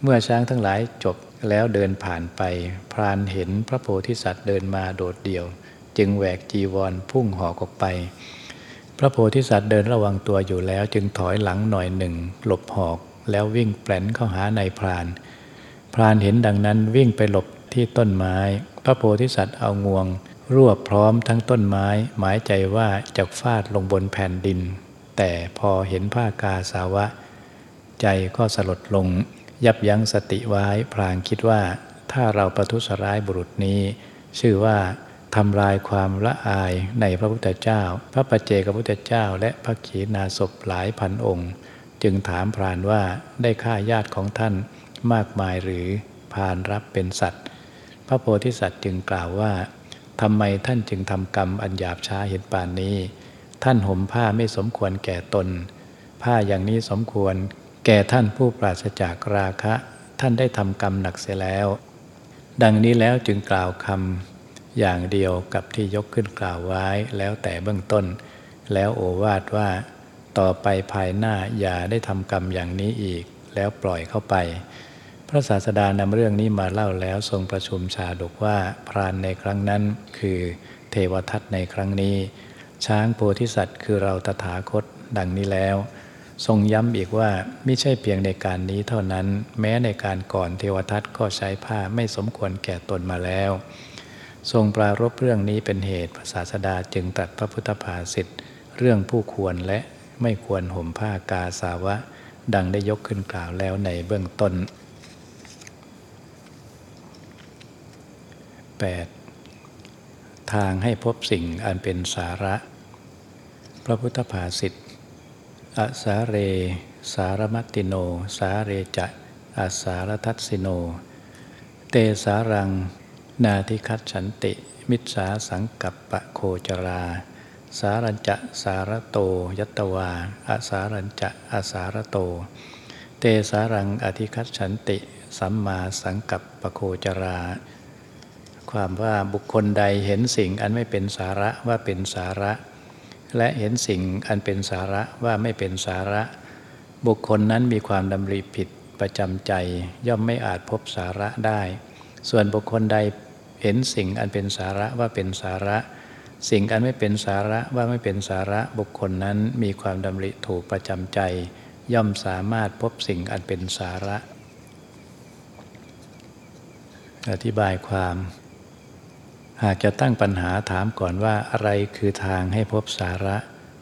เมื่อช้างทั้งหลายจบแล้วเดินผ่านไป พรานเห็นพระโพธิสัตว์เดินมาโดดเดี่ยว จึงแหวกจีวรพุ่งหอกออกไป พระโพธิสัตว์เดินระวังตัวอยู่แล้วจึงถอยหลังหน่อยหนึ่ง หลบหอกแล้ววิ่งแปลนเข้าหานายพราน พรานเห็นดังนั้นวิ่งไปหลบที่ต้นไม้ พระโพธิสัตว์เอางวง รวบพร้อมทั้งต้นไม้ หมายใจว่าจะฟาดลงบนแผ่นดิน แต่พอเห็นผ้ากาสาวะ ใจก็สลดลง ยับยั้งสติไว้พรางคิดว่า ถ้าเราประทุษร้ายบุรุษนี้ ชื่อว่า ทำลายความละอายในพระพุทธเจ้า พระปัจเจกพุทธเจ้า และพระขีณาสพหลายพันองค์ จึงถามพรานว่าได้ฆ่าญาติของท่านมากมายหรือพรานรับเป็นสัตว์ พระโพธิสัตว์จึงกล่าวว่าทำไมท่านจึงทำกรรมอันหยาบช้าเห็นป่านนี้ ท่านห่มผ้าไม่สมควรแก่ตน ผ้าอย่างนี้สมควร แก่ท่านผู้ปราศจากราคะ ท่านได้ทำกรรมหนักเสียแล้ว ดังนี้แล้วจึงกล่าวคำ อย่างเดียวกับที่ยกขึ้นกล่าวไว้ แล้วแต่เบื้องต้น แล้วโอวาทว่า ต่อไปภายหน้าอย่าได้ทำกรรมอย่างนี้อีก แล้วปล่อยเข้าไป พระศาสดานำเรื่องนี้มาเล่าแล้วทรงประชุมชาดกว่าพรานในครั้งนั้น คือเทวทัตในครั้งนี้ ช้างโพธิสัตว์คือเราตถาคตดังนี้แล้ว ทรงย้ำอีกว่าไม่ใช่เพียงในการนี้เท่านั้น แม้ในการก่อนเทวทัตก็ใช้ผ้าไม่สมควรแก่ตนมาแล้ว ทรงปรารบเรื่องนี้เป็นเหตุพระศาสดาจึงตรัสพระพุทธภาษิตเรื่องผู้ควรและไม่ควรห่มผ้ากาสาวะ ดังได้ยกขึ้นกล่าวแล้วในเบื้องต้น 8. ทางให้พบสิ่งอันเป็นสาระ พระพุทธภาษิตอสาเร สารมัตติโน สาเรจะอาสารทัตสิโน เตสารัง นาทิคัตฉันติ มิตสาสังกัปปะโคจรา สารัญจะสารโตยัตวาอาสารัญจะอาสารโต เตสารังอธิคัตฉันติ สัมมาสังกัปปะโคจรา ความว่าบุคคลใดเห็นสิ่งอันไม่เป็นสาระว่าเป็นสาระ และเห็นสิ่งอันเป็นสาระว่าไม่เป็นสาระ บุคคลนั้นมีความดำริผิดประจำใจ ย่อมไม่อาจพบสาระได้ ส่วนบุคคลใด เห็นสิ่งอันเป็นสาระว่าเป็นสาระ สิ่งอันไม่เป็นสาระว่าไม่เป็นสาระบุคคลนั้นมีความดำริถูกประจำใจ ย่อมสามารถพบสิ่งอันเป็นสาระ อธิบายความ หากจะตั้งปัญหาถามก่อนว่าอะไรคือทางให้พบสาระ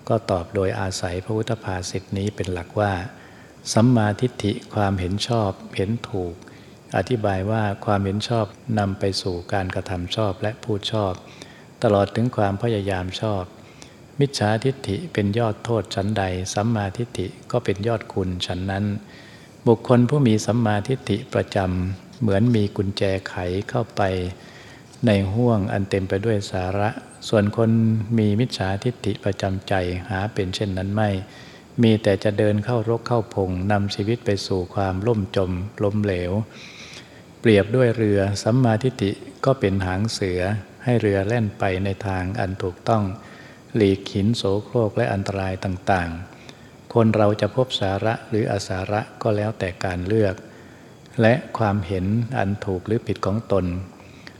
ก็ตอบโดยอาศัยพระพุทธภาษิตนี้เป็นหลักว่าสัมมาทิฏฐิความเห็นชอบเห็นถูก อธิบายว่าความเห็นชอบนำไปสู่การกระทำชอบและพูดชอบ ตลอดถึงความพยายามชอบ มิจฉาทิฏฐิเป็นยอดโทษชั้นใด สัมมาทิฏฐิก็เป็นยอดคุณชั้นนั้น บุคคลผู้มีสัมมาทิฏฐิประจำเหมือนมีกุญแจไขเข้าไป ในห่วงอันเต็มไปด้วยสาระ ส่วนคนมีมิจฉาทิฏฐิประจำใจหาเป็นเช่นนั้นไม่มีแต่จะเดินเข้ารกเข้าพงนำชีวิตไปสู่ความล่มจมล้มเหลว เปรียบด้วยเรือสัมมาทิฏฐิก็เป็นหางเสือให้เรือแล่นไปในทางอันถูกต้อง หลีกหินโสโครกและอันตรายต่างๆ คนเราจะพบสาระหรืออสาระก็แล้วแต่การเลือก และความเห็นอันถูกหรือผิดของตน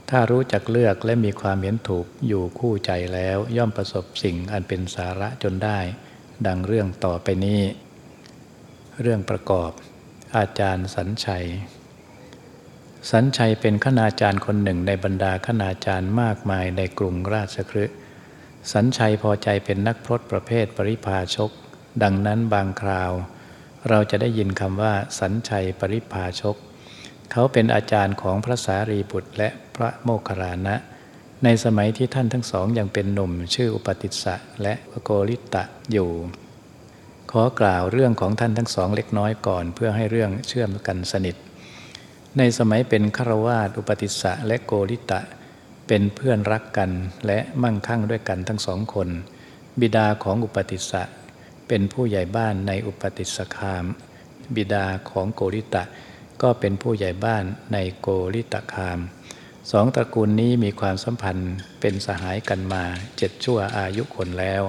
ถ้ารู้จักเลือกและมีความเห็นถูกอยู่คู่ใจแล้วย่อมประสบสิ่งอันเป็นสาระจนได้ ดังเรื่องต่อไปนี้ เรื่องประกอบ อาจารย์สัญชัย สัญชัยเป็นขณาจารย์คนหนึ่งในบรรดาขณาจารย์มากมายในกรุงราชคฤห์สัญชัยพอใจเป็นนักพรตประเภทปริพาชก ดังนั้นบางคราว เราจะได้ยินคำว่า สัญชัยปริพาชก เขาเป็นอาจารย์ของพระสารีบุตรและพระโมคคัลลานะ ในสมัยที่ท่านทั้งสองยังเป็นหนุ่มชื่ออุปติสสะและโกริตะอยู่ ขอกล่าวเรื่องของท่านทั้งสองเล็กน้อยก่อน เพื่อให้เรื่องเชื่อมกันสนิท ในสมัยเป็นฆราวาสอุปติสสะและโกริตะ เป็นเพื่อนรักกันและมั่งคั่งด้วยกันทั้งสองคน บิดาของอุปติสสะเป็นผู้ใหญ่บ้านในอุปติสคาม บิดาของโกริตะ ก็เป็นผู้ใหญ่บ้านในโกริตะคามสองตระกูลนี้มีความสัมพันธ์เป็นสหายกันมาเจ็ดชั่วอายุคนแล้ว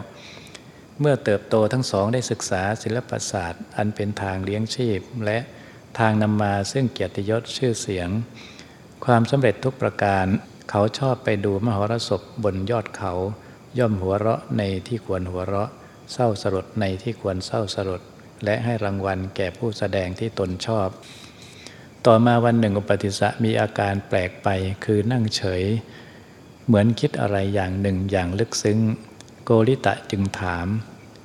เมื่อเติบโตทั้งสองได้ศึกษาศิลปศาสตร์ อันเป็นทางเลี้ยงชีพและ ทางนำมาซึ่งเกียรติยศชื่อเสียง ความสำเร็จทุกประการ เขาชอบไปดูมหรสพบนยอดเขา ย่อมหัวเราะในที่ควรหัวเราะ เศร้าสลดในที่ควรเศร้าสลดและให้รางวัลแก่ผู้แสดงที่ตนชอบ ต่อมาวันหนึ่งอุปติสะมีอาการแปลกไปคือนั่งเฉย เหมือนคิดอะไรอย่างหนึ่งอย่างลึกซึ้ง โกริตะจึงถาม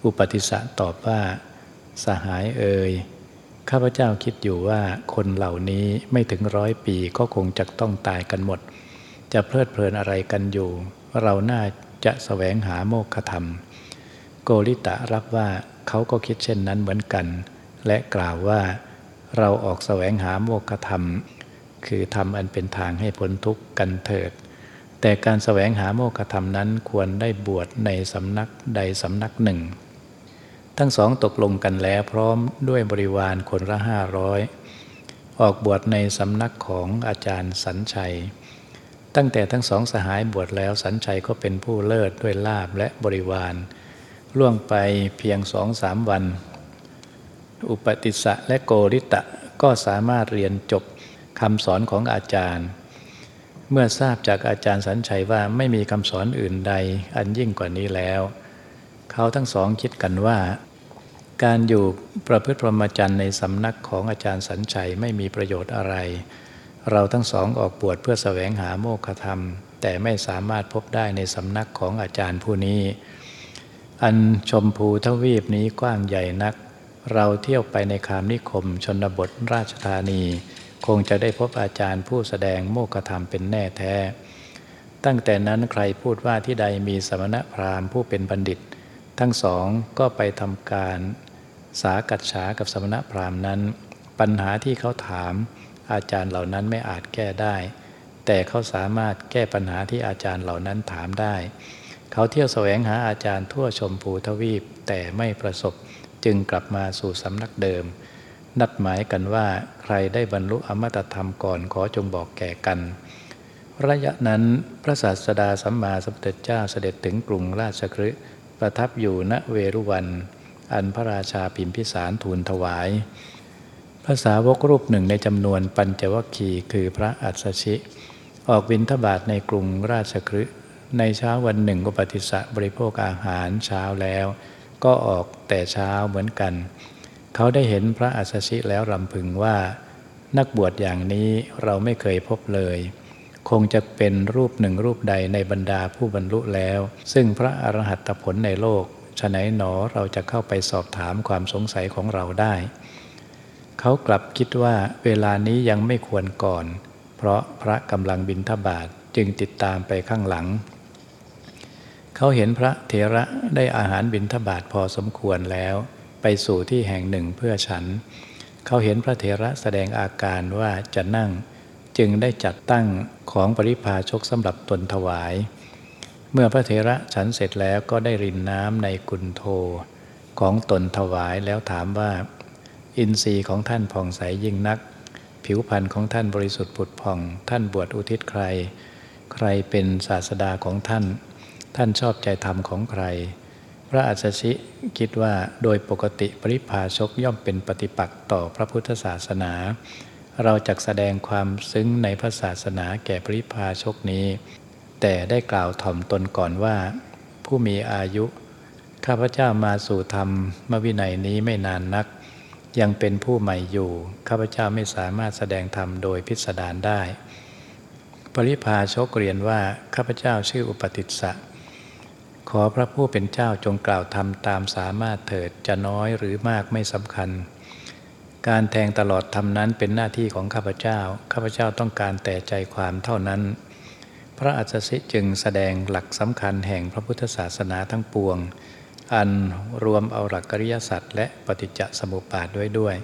อุปติสะตอบว่า สหายเอ่ย ข้าพเจ้าคิดอยู่ว่าคนเหล่านี้ไม่ถึงร้อยปีก็คงจะต้องตายกันหมด จะเพลิดเพลินอะไรกันอยู่ เราน่าจะแสวงหาโมฆะธรรม โกริตะรับว่าเขาก็คิดเช่นนั้นเหมือนกัน และกล่าวว่า เราออกแสวงหาโมฆะธรรม คือทำอันเป็นทางให้พ้นทุกข์กันเถิด แต่การแสวงหาโมฆะธรรมนั้นควรได้บวชในสำนักใดสำนักหนึ่ง ทั้งสองตกลงกันแล้วพร้อมด้วยบริวารคนละห้าร้อยออกบวชในสำนักของอาจารย์สัญชัย ตั้งแต่ทั้งสองสหายบวชแล้วสัญชัยก็เป็นผู้เลิศด้วยลาบและบริวาร ล่วงไปเพียงสองสามวัน อุปติสสะและโกริตะก็สามารถเรียนจบคำสอนของอาจารย์ เมื่อทราบจากอาจารย์สัญชัยว่าไม่มีคำสอนอื่นใดอันยิ่งกว่านี้แล้ว เขาทั้งสองคิดกันว่า การอยู่ประพฤติพรหมจรรย์ในสำนักของอาจารย์สัญชัยไม่มีประโยชน์อะไร เราทั้งสองออกบวชเพื่อแสวงหาโมฆะธรรม แต่ไม่สามารถพบได้ในสำนักของอาจารย์ผู้นี้ อันชมพูทวีปนี้กว้างใหญ่นัก เราเที่ยวไปในคามนิคมชนบทราชธานี คงจะได้พบอาจารย์ผู้แสดงโมฆะธรรมเป็นแน่แท้ ตั้งแต่นั้นใครพูดว่าที่ใดมีสมณพราหมณ์ผู้เป็นบัณฑิต ทั้งสองก็ไปทำการ สากัดฉากับสมณพราหมณ์นั้น ปัญหาที่เขาถามอาจารย์เหล่านั้นไม่อาจแก้ได้ แต่เขาสามารถแก้ปัญหาที่อาจารย์เหล่านั้นถามได้ เขาเที่ยวแสวงหาอาจารย์ทั่วชมพูทวีปแต่ไม่ประสบจึงกลับมาสู่สำนักเดิม นัดหมายกันว่าใครได้บรรลุอมตะธรรมก่อนขอจงบอกแก่กัน ระยะนั้นพระศาสดาสัมมาสัมพุทธเจ้าเสด็จถึงกรุงราชคฤห์ประทับอยู่ณเวรุวัน อันพระราชาพิมพิสารทูลถวายภาษาวกรูปหนึ่งในจำนวนปัญจวัคคีย์คือพระอัสสชิ ออกบินทบาทในกรุงราชคฤห์ในเช้าวันหนึ่งอุปติสสะบริโภคอาหารเช้าแล้ว ก็ออกแต่เช้าเหมือนกัน เขาได้เห็นพระอัสสชิแล้วรำพึงว่า นักบวชอย่างนี้เราไม่เคยพบเลย คงจะเป็นรูปหนึ่งรูปใดในบรรดาผู้บรรลุแล้ว ซึ่งพระอรหัตผลในโลก ฉะไหนหนอเราจะเข้าไปสอบถามความสงสัยของเราได้ เขากลับคิดว่าเวลานี้ยังไม่ควรก่อน เพราะพระกำลังบินทบาทจึงติดตามไปข้างหลัง เขาเห็นพระเถระได้อาหารบินทบาทพอสมควรแล้ว ไปสู่ที่แห่งหนึ่งเพื่อฉัน เขาเห็นพระเถระแสดงอาการว่าจะนั่ง จึงได้จัดตั้งของปริพาชกสำหรับตนถวาย เมื่อพระเถระฉันเสร็จแล้วก็ได้รินน้ำในกุนโทของตนถวายแล้วถามว่า อินทรีย์ของท่านผ่องใสยิ่งนัก ผิวพรรณของท่านบริสุทธิ์ผุดผ่อง ท่านบวชอุทิศใคร ใครเป็นศาสดาของท่าน ท่านชอบใจธรรมของใคร พระอัสสชิคิดว่าโดยปกติปริพาชกย่อมเป็นปฏิปักษ์ต่อพระพุทธศาสนา เราจะแสดงความซึ้งในพระศาสนาแก่ปริพาชกนี้ แต่ได้กล่าวถ่อมตนก่อนว่า ผู้มีอายุ ข้าพเจ้ามาสู่ธรรมมวินัยนี้ไม่นานนัก ยังเป็นผู้ใหม่อยู่ ข้าพเจ้าไม่สามารถแสดงธรรมโดยพิสดารได้ ปริพาชกเรียนว่าข้าพเจ้าชื่ออุปติสสะขอพระผู้เป็นเจ้าจงกล่าวธรรมตามสามารถเถิดจะน้อยหรือมากไม่สำคัญ การแทงตลอดธรรมนั้นเป็นหน้าที่ของข้าพเจ้า ข้าพเจ้าต้องการแต่ใจความเท่านั้น พระอัสสชิจึงแสดงหลักสำคัญแห่งพระพุทธศาสนาทั้งปวง อันรวมเอาหลักกริยสัจและปฏิจจสมุปบาทด้วยด้วย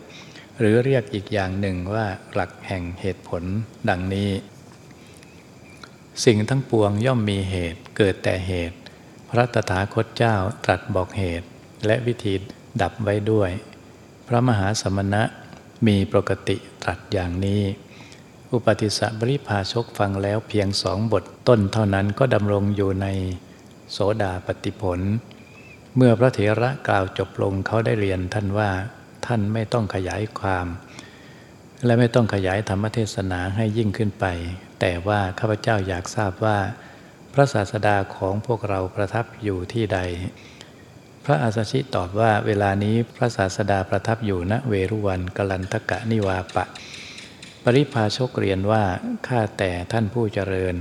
หรือเรียกอีกอย่างหนึ่งว่าหลักแห่งเหตุผลดังนี้ สิ่งทั้งปวงย่อมมีเหตุเกิดแต่เหตุ พระตถาคตเจ้าตรัสบอกเหตุ และวิธีดับไว้ด้วย พระมหาสมณะมีปกติตรัสอย่างนี้ อุปติสสะบริพาชกฟังแล้วเพียงสองบทต้นเท่านั้นก็ดำรงอยู่ในโสดาปฏิผล เมื่อพระเถระกล่าวจบลงเขาได้เรียนท่านว่าท่านไม่ต้องขยายความ และไม่ต้องขยายธรรมเทศนาให้ยิ่งขึ้นไป แต่ว่าข้าพเจ้าอยากทราบว่า พระศาสดาของพวกเราประทับอยู่ที่ใด พระอาสชิตอบว่าเวลานี้พระศาสดาประทับอยู่ณเวรุวันกลันทกะนิวาปะ ปริพาชกเรียนว่าข้าแต่ท่านผู้เจริญ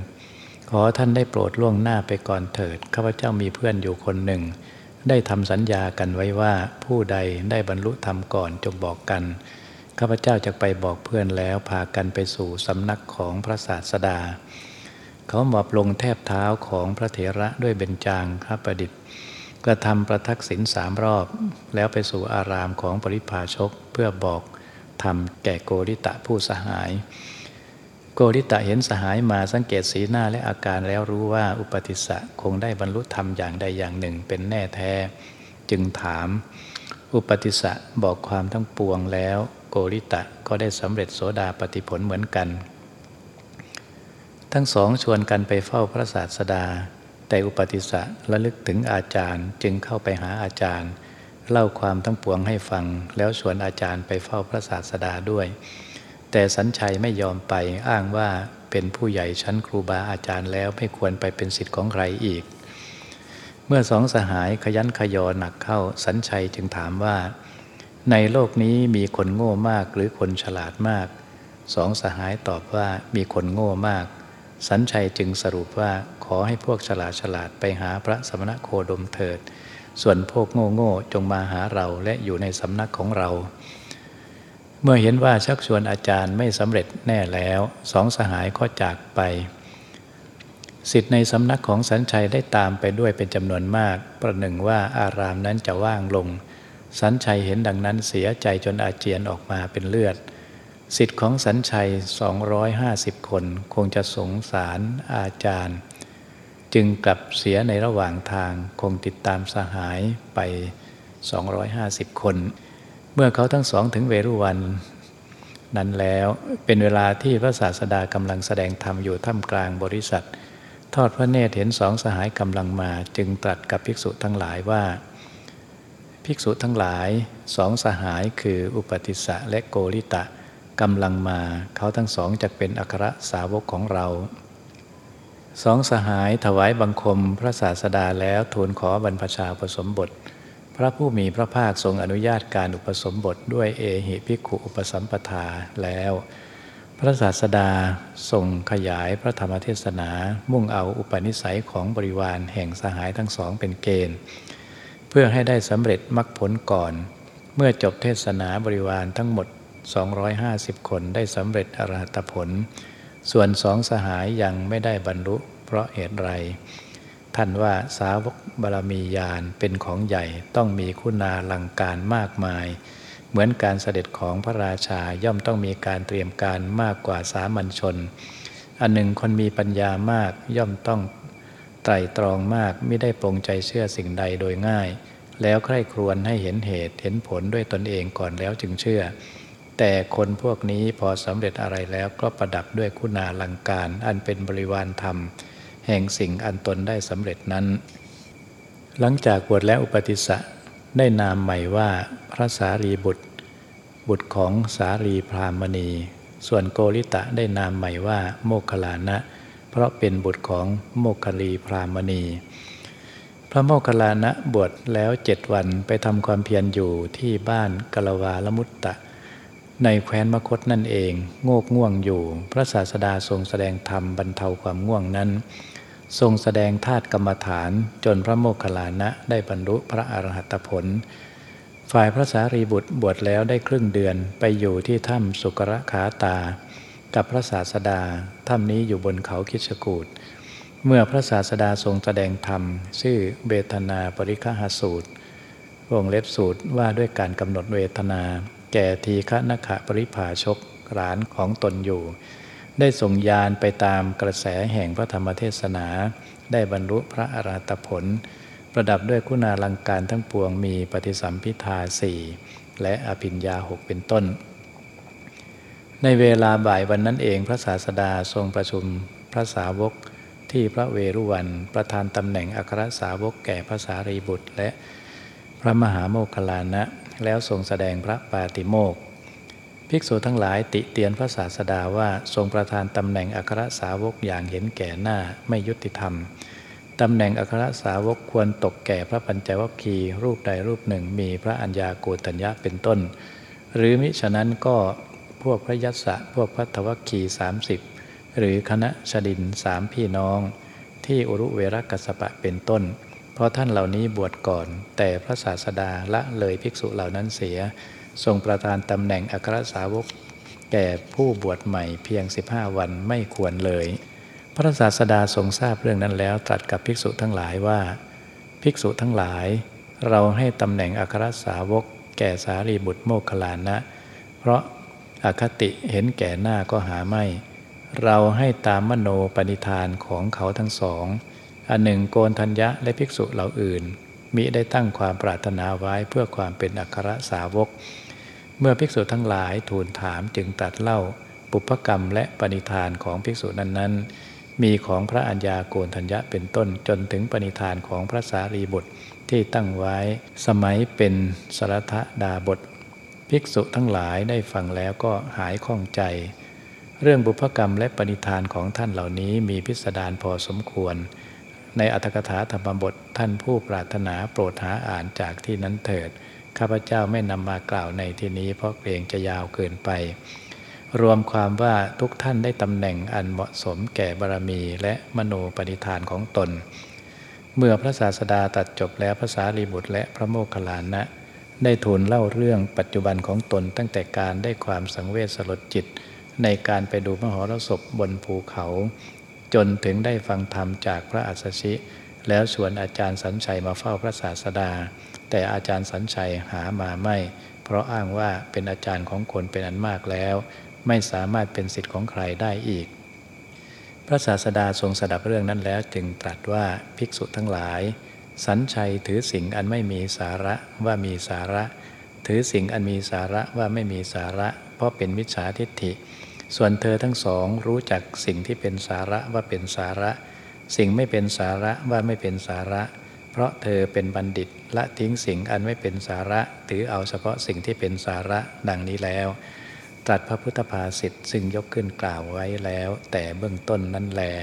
ขอท่านได้โปรดล่วงหน้าไปก่อนเถิดข้าพเจ้ามีเพื่อนอยู่คนหนึ่ง ได้ทำสัญญากันไว้ว่าผู้ใดได้บรรลุธรรมก่อนจงบอกกันข้าพเจ้าจะไปบอกเพื่อนแล้วพากันไปสู่สำนักของพระศาสดา เขาหมอบลงแทบเท้าของพระเถระด้วยเบญจางคประดิษฐ์กระทำประทักษิณสามรอบ แล้วไปสู่อารามของปริพาชกเพื่อบอก ธรรมแก่โกริตะผู้สหาย โกริตะเห็นสหายมาสังเกตสีหน้าและอาการแล้วรู้ว่าอุปติสะคงได้บรรลุธรรมอย่างใดอย่างหนึ่งเป็นแน่แท้ จึงถาม อุปติสะบอกความทั้งปวงแล้ว โกริตะก็ได้สำเร็จโสดาปฏิผลเหมือนกัน ทั้งสองชวนกันไปเฝ้าพระศาสดา แต่อุปติสะระลึกถึงอาจารย์จึงเข้าไปหาอาจารย์ เล่าความทั้งปวงให้ฟัง แล้วชวนอาจารย์ไปเฝ้าพระศาสดาด้วย แต่สัญชัยไม่ยอมไปอ้างว่าเป็นผู้ใหญ่ชั้นครูบาอาจารย์แล้วไม่ควรไปเป็นสิทธิ์ของใครอีก เมื่อสองสหายขยันขยอหนักเข้าสัญชัยจึงถามว่า ในโลกนี้มีคนโง่มากหรือคนฉลาดมาก สองสหายตอบว่ามีคนโง่มาก สัญชัยจึงสรุปว่าขอให้พวกฉลาดฉลาดไปหาพระสมณโคดมเถิด ส่วนพวกโง่โง่จงมาหาเราและอยู่ในสำนักของเรา เมื่อเห็นว่าชักชวนอาจารย์ไม่สำเร็จแน่แล้วสองสหายก็จากไปสิทธิ์ในสำนักของสัญชัยได้ตามไปด้วยเป็นจำนวนมาก ประหนึ่งว่าอารามนั้นจะว่างลง สัญชัยเห็นดังนั้นเสียใจจนอาเจียนออกมาเป็นเลือด สิทธิ์ของสัญชัย 250 คน คงจะสงสารอาจารย์ จึงกลับเสียในระหว่างทางคงติดตามสหายไป 250 คน เมื่อเขาทั้งสองถึงเวรุวัน นั้นแล้วเป็นเวลาที่พระศาสดากำลังแสดงธรรมอยู่ท่ามกลางบริษัท ทอดพระเนตรเห็นสองสหายกำลังมา จึงตรัสกับภิกษุทั้งหลายว่า ภิกษุทั้งหลายสองสหายคืออุปติสะและโกริตะกำลังมาเขาทั้งสองจะเป็นอัครสาวกของเรา สองสหายถวายบังคมพระศาสดาแล้วทูลขอบรรพชาอุปสมบท พระผู้มีพระภาคทรงอนุญาตการอุปสมบทด้วยเอหิภิกขุอุปสัมปทาแล้วพพระศาสดาทรงขยายพระธรรมเทศนา มุ่งเอาอุปนิสัยของบริวารแห่งสหายทั้งสองเป็นเกณฑ์ เพื่อให้ได้สำเร็จมรรคผลก่อน เมื่อจบเทศนาบริวารทั้งหมด 250 คนได้สำเร็จอรหัตผล ส่วนสองสหายยังไม่ได้บรรลุ เพราะเหตุไร ท่านว่าสาวกบารมีญาณเป็นของใหญ่ต้องมีคุณาลังการมากมาย เหมือนการเสด็จของพระราชาย่อมต้องมีการเตรียมการมากกว่าสามัญชน อันหนึ่งคนมีปัญญามากย่อมต้องไตรตรองมากไม่ได้ปรงใจเชื่อสิ่งใดโดยง่าย แล้วใคร่ครวญให้เห็นเหตุเห็นผลด้วยตนเองก่อนแล้วจึงเชื่อ แต่คนพวกนี้พอสำเร็จอะไรแล้วก็ประดับด้วยคุณาลังการ อันเป็นบริวารธรรม แห่งสิ่งอันตนได้สำเร็จนั้น หลังจากบวชแล้วอุปติสะได้นามใหม่ว่าพระสารีบุตร บุตรของสารีพรามณี ส่วนโกริตะได้นามใหม่ว่าโมคคลานะ เพราะเป็นบุตรของโมคคลีพรามณี พระโมคคัลลานะบวชแล้วเจ็ดวันไปทำความเพียรอยู่ที่บ้านกลาวาลมุตตะ ในแคว้นมคตนั่นเองโงกง่วงอยู่ พระศาสดาทรงแสดงธรรมบรรเทาความง่วงนั้น ทรงแสดงธาตุกรรมฐานจนพระโมคคัลลานะได้บรรลุพระอรหัตผล ฝ่ายพระสารีบุตรบวชแล้วได้ครึ่งเดือนไปอยู่ที่ถ้ำสุกรขาตา กับพระศาสดาถ้ำนี้อยู่บนเขาคิชกูดเมื่อพระศาสดาทรงแสดงธรรม ชื่อเบทนาปริคหาสูตรวงเล็บสูตรว่าด้วยการกำหนดเวทนา แก่ทีฆนขะปริภาชกรานของตนอยู่ ได้ส่งยานไปตามกระแสแห่งพระธรรมเทศนา ได้บรรลุพระอรหัตผล ประดับด้วยคุณาลังการทั้งปวงมีปฏิสัมพิทาสี่และอภิญญาหกเป็นต้น ในเวลาบ่ายวันนั้นเองพระศาสดาทรงประชุมพระสาวกที่พระเวรุวันประธานตำแหน่งอัครสาวกแก่พระสารีบุตร และ พระมหาโมคคลานะ แล้วทรงแสดงพระปาติโมกขภิกษุทั้งหลายติเตียนพระศาสดาว่าทรงประทานตำแหน่งอัครสาวกอย่างเห็นแก่หน้าไม่ยุติธรรมตำแหน่งอัครสาวกควรตกแก่พระปัญจวัคคีรูปใดรูปหนึ่งมีพระัญญาโกตัญญาเป็นต้น หรือมิฉะนั้นก็พวกพระยัสสะพวกพัทวัคคีสามสิบหรือคณะชดินสามพี่น้อง ที่อุรุเวรกัสปะเป็นต้น ราะท่านเหล่านี้บวชก่อน แต่พระศาสดาละเลยภิกษุเหล่านั้นเสีย ทรงประทานตำแหน่งอัครสาวก แก่ผู้บวชใหม่เพียง 15 วันไม่ควรเลย พระศาสดาทรงทราบเรื่องนั้นแล้วตรัสกับภิกษุทั้งหลายว่า ภิกษุทั้งหลาย เราให้ตำแหน่งอัครสาวก แก่สารีบุตรโมคคลานะ เพราะอคติเห็นแก่หน้าก็หาไม่ เราให้ตามมโนปณิธานของเขาทั้งสอง อันหนึ่งโกนทัญญะและภิกษุเหล่าอื่น มิได้ตั้งความปรารถนาไว้เพื่อความเป็นอัครสาวก เมื่อภิกษุทั้งหลายทูลถามจึงตัดเล่าปุพกรรมและปณิธานของภิกษุนั้นๆ มีของพระอัญญาโกณทัญญะเป็นต้นจนถึงปณิธานของพระสารีบุตรที่ตั้งไว้สมัยเป็นสรทดาบท ภิกษุทั้งหลายได้ฟังแล้วก็หายข้องใจ เรื่องบุพกรรมและปณิธานของท่านเหล่านี้มีพิสดารพอสมควร ในอัตถกถาธรรมบทท่านผู้ปรารถนาโปรดหาอ่านจากที่นั้นเถิด ข้าพเจ้าไม่นำมากล่าวในที่นี้ เพราะเกรงจะยาวเกินไป รวมความว่าทุกท่านได้ตำแหน่งอันเหมาะสมแก่บารมีและมโนปณิธานของตน เมื่อพระศาสดาตัดจบแล้วภาษารีบุตรและพระโมคคัลลานะ ได้ทูลเล่าเรื่องปัจจุบันของตนตั้งแต่การได้ความสังเวชสลดจิต ในการไปดูมหรสพบนภูเขา จนถึงได้ฟังธรรมจากพระอัสสชิ แล้วชวนอาจารย์สัญชัยมาเฝ้าพระศาสดา แต่อาจารย์สัญชัยหามาไม่ เพราะอ้างว่าเป็นอาจารย์ของคนเป็นอันมากแล้ว ไม่สามารถเป็นสิทธิ์ของใครได้อีก พระศาสดาทรงสดับเรื่องนั้นแล้วจึงตรัสว่าภิกษุทั้งหลาย สัญชัยถือสิ่งอันไม่มีสาระว่ามีสาระ ถือสิ่งอันมีสาระว่าไม่มีสาระ เพราะเป็นมิจฉาทิฏฐิ ส่วนเธอทั้งสองรู้จักสิ่งที่เป็นสาระว่าเป็นสาระ สิ่งไม่เป็นสาระว่าไม่เป็นสาระ เพราะเธอเป็นบัณฑิตละทิ้งสิ่งอันไม่เป็นสาระ ถือเอาเฉพาะสิ่งที่เป็นสาระดังนี้แล้วตรัสพระพุทธภาษิตซึ่งยกขึ้นกล่าวไว้แล้ว แต่เบื้องต้นนั่นแหละ